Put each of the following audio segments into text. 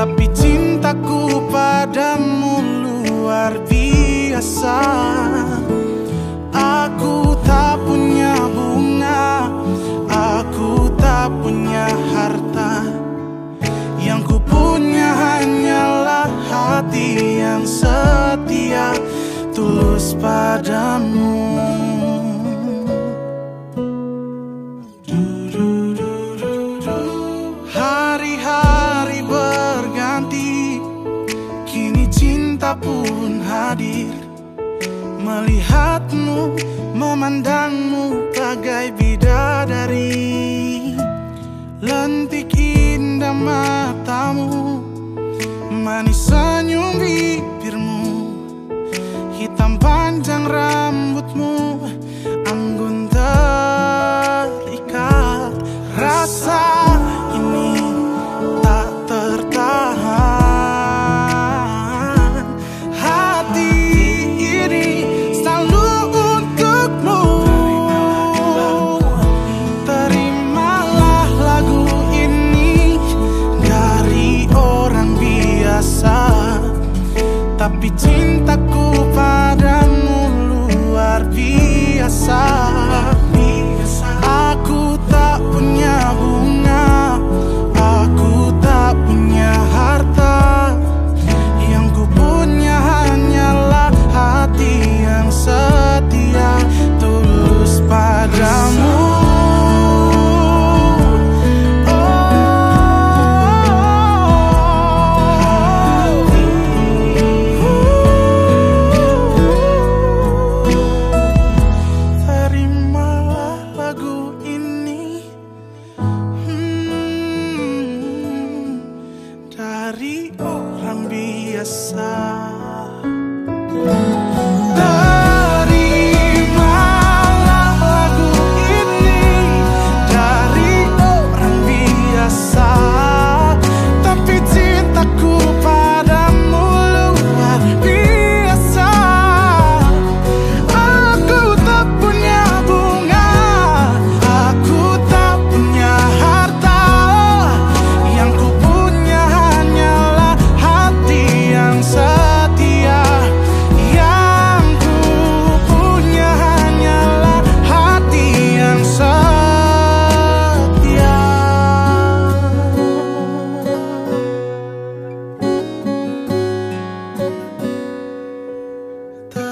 Tapi cintaku padamu luar biasa. Aku tak punya bunga Aku tak punya harta. Yang ku punya hanyalah hati yang setia Tulus padamu pun hadir Melihatmu, memandangmu bagai bidadari. Lentik indah matamu Manis senyum bibirmu Hitam panjang rambutmu Tapi cintaku dari orang biasa.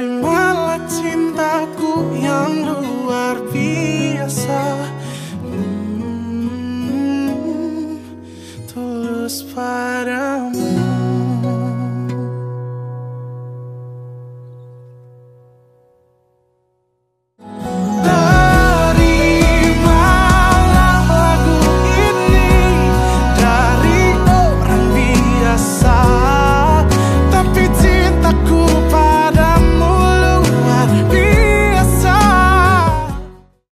Terimalah cintaku yang luar biasa. Hmm, Tulus padamu